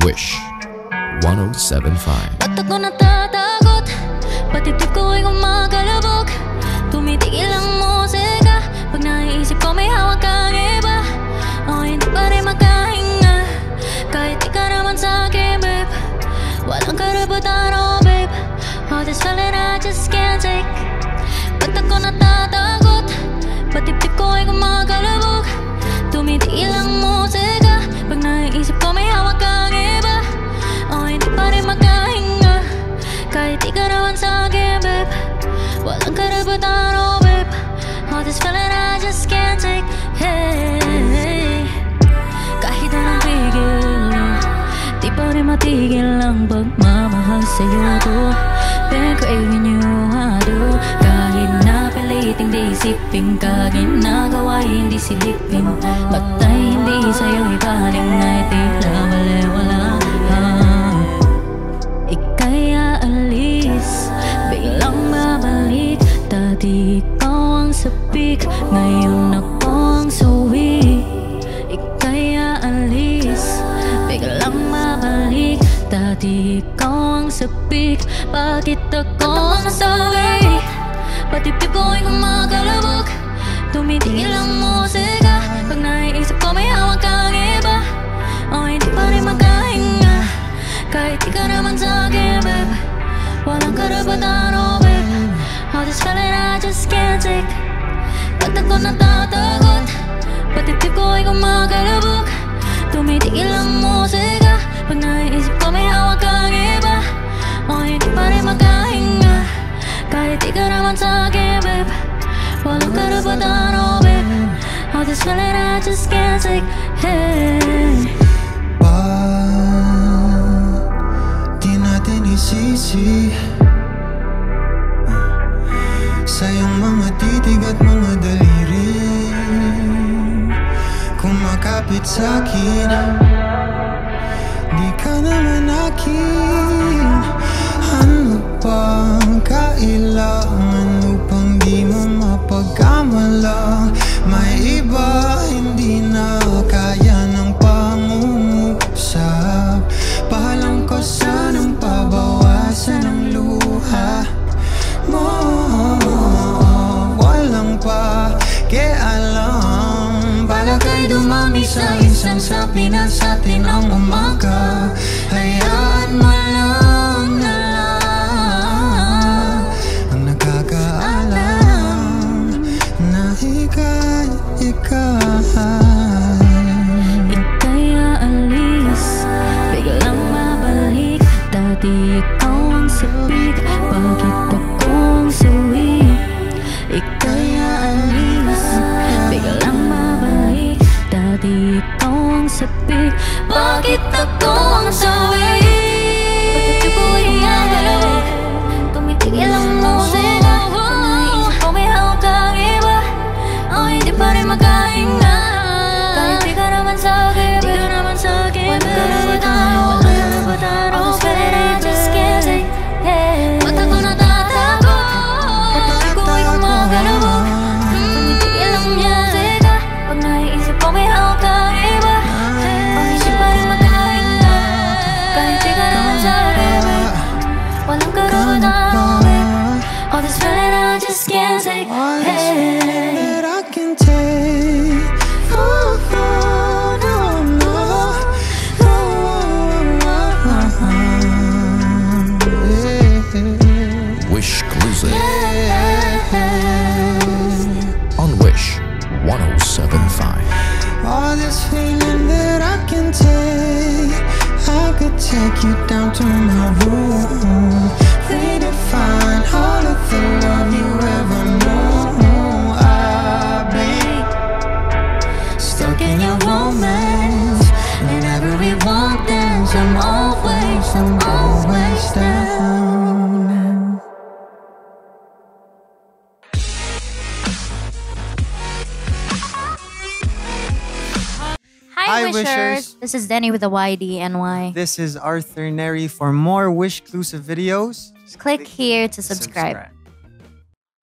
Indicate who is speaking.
Speaker 1: 1075.
Speaker 2: Ba't ako natatakot? Patitip ko ay kumakalabog Tumitigil ang musika. Pag naiisip ko may hawak kang iba O hindi pa rin makahinga. Kahit di ka naman sa akin, babe Walang karapatan, oh babe. All this matigil ang pagmamahal sa'yo craving you, I do Kahit napiliting di isipin ka Ginagawa hindi silipin. Patay hindi sa'yo ibaling Na itila mali wala. Ah. Ika'y aalis Biglang babalik. Dati ikaw ang sapik Ngayon ako Dati ikaw ang sapik? Bakit ako ang sawi Patipip ko ay kumakalabog Tumitigil ang musika. Pag naiisip ko may hawak kang iba O hindi pa rin makahinga. Kahit di ka naman sa akin, babe. Walang karapatan, oh babe. All this feeling I just can't take. Ba't ako natatakot? Patipip ko ay kumakalabog Tumitigil ang musika. Pag naiisip ko may Ka naman sa akin, babe. Walang karapatan, oh babe. All this feeling I just can't take Hey
Speaker 3: Pag di natin isisi Sa iyong mga titig at mga daliri Kumakapit sa'kin Di ka naman akin Ano bang kailangan mapagkamala May iba hindi na kaya ng pangungusap Pahalang ko sanang pabawasan ang luha. Mo Walang pa alam Balak ay dumami sa isang sa atin ang umaga ika'y ika'y
Speaker 2: aalis Biglang babalik Dati ikaw ang Bakit ako ang suwi? Ika'y aalis Biglang babalik Dati ikaw ang Bakit ako All this feeling I just can't take hey. Take
Speaker 3: you down to my room. Redefine all of the love you ever knew. I've been stuck in your romance, and everyone dance. I'm always, I'm always down.
Speaker 4: Hi,
Speaker 5: Hi,
Speaker 4: Wishers.
Speaker 5: Wishers.
Speaker 4: This is Denny with the YDNY.
Speaker 5: This is Arthur Neri. For more Wish exclusive videos, just
Speaker 4: Click here to subscribe.
Speaker 5: subscribe.